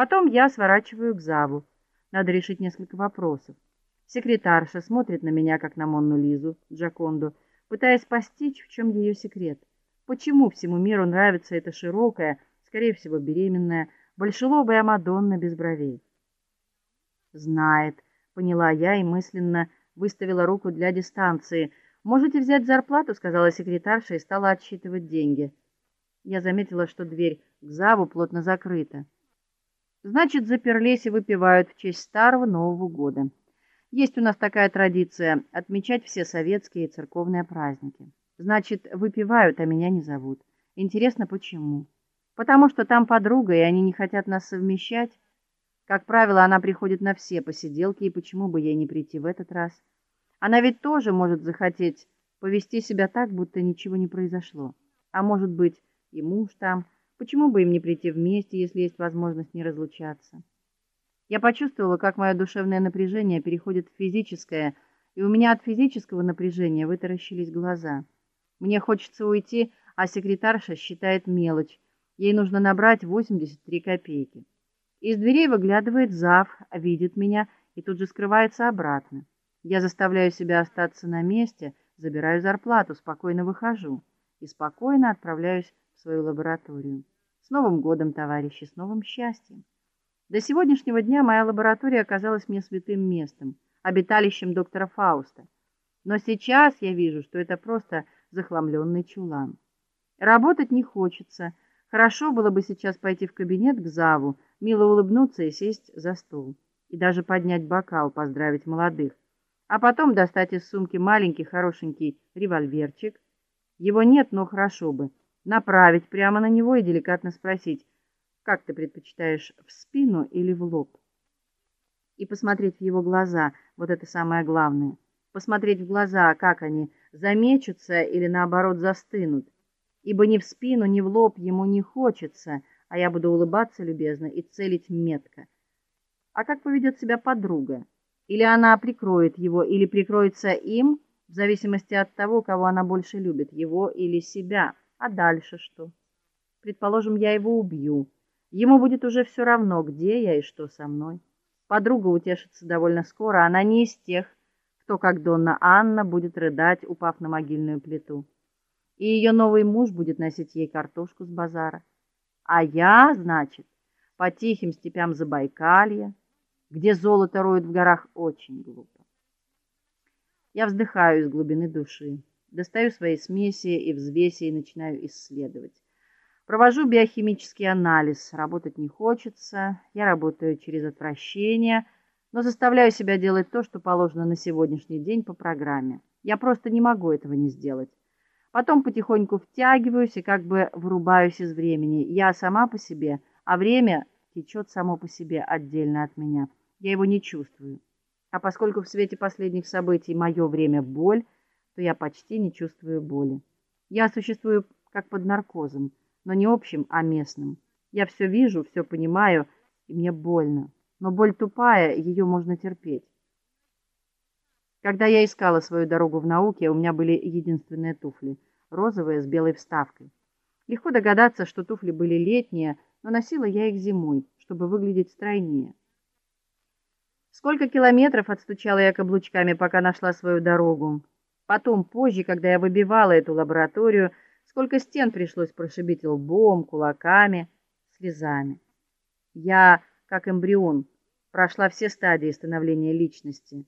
Потом я сворачиваю к Заву. Надо решить несколько вопросов. Секретарша смотрит на меня, как на Монну Лизу, Джаконду, пытаясь постичь, в чем ее секрет. Почему всему миру нравится эта широкая, скорее всего, беременная, большелобая Мадонна без бровей? Знает, поняла я и мысленно выставила руку для дистанции. Можете взять зарплату, сказала секретарша и стала отсчитывать деньги. Я заметила, что дверь к Заву плотно закрыта. Значит, заперлись и выпивают в честь старого Нового года. Есть у нас такая традиция отмечать все советские и церковные праздники. Значит, выпивают, а меня не зовут. Интересно, почему? Потому что там подруга, и они не хотят нас совмещать. Как правило, она приходит на все посиделки, и почему бы ей не прийти в этот раз? Она ведь тоже может захотеть повести себя так, будто ничего не произошло. А может быть, и муж там Почему бы им не прийти вместе, если есть возможность не разлучаться? Я почувствовала, как мое душевное напряжение переходит в физическое, и у меня от физического напряжения вытаращились глаза. Мне хочется уйти, а секретарша считает мелочь. Ей нужно набрать 83 копейки. Из дверей выглядывает зав, видит меня и тут же скрывается обратно. Я заставляю себя остаться на месте, забираю зарплату, спокойно выхожу и спокойно отправляюсь свою лабораторию. С Новым годом, товарищи, с новым счастьем. До сегодняшнего дня моя лаборатория оказалась мне святым местом, обиталищем доктора Фауста. Но сейчас я вижу, что это просто захламленный чулан. Работать не хочется. Хорошо было бы сейчас пойти в кабинет к Заву, мило улыбнуться и сесть за стол, и даже поднять бокал, поздравить молодых, а потом достать из сумки маленький хорошенький револьверчик. Его нет, но хорошо бы направить прямо на него и деликатно спросить: "Как ты предпочитаешь, в спину или в лоб?" И посмотреть в его глаза, вот это самое главное. Посмотреть в глаза, как они замечутся или наоборот застынут. Ибо ни в спину, ни в лоб ему не хочется, а я буду улыбаться любезно и целить метко. А как поведет себя подруга? Или она прикроет его, или прикроется им, в зависимости от того, кого она больше любит, его или себя. А дальше что? Предположим, я его убью. Ему будет уже все равно, где я и что со мной. Подруга утешится довольно скоро, она не из тех, кто, как Донна Анна, будет рыдать, упав на могильную плиту. И ее новый муж будет носить ей картошку с базара. А я, значит, по тихим степям Забайкалья, где золото роют в горах, очень глупо. Я вздыхаю из глубины души. Достаю свои смеси и взвеси и начинаю исследовать. Провожу биохимический анализ. Работать не хочется. Я работаю через отвращение, но заставляю себя делать то, что положено на сегодняшний день по программе. Я просто не могу этого не сделать. Потом потихоньку втягиваюсь и как бы вырубаюсь из времени. Я сама по себе, а время течет само по себе отдельно от меня. Я его не чувствую. А поскольку в свете последних событий мое время боль, что я почти не чувствую боли. Я существую как под наркозом, но не общим, а местным. Я все вижу, все понимаю, и мне больно. Но боль тупая, ее можно терпеть. Когда я искала свою дорогу в науке, у меня были единственные туфли, розовые с белой вставкой. Легко догадаться, что туфли были летние, но носила я их зимой, чтобы выглядеть стройнее. Сколько километров отстучала я каблучками, пока нашла свою дорогу. Потом, позже, когда я выбивала эту лабораторию, сколько стен пришлось прошибить лбом, кулаками, слезами. Я, как эмбрион, прошла все стадии становления личности.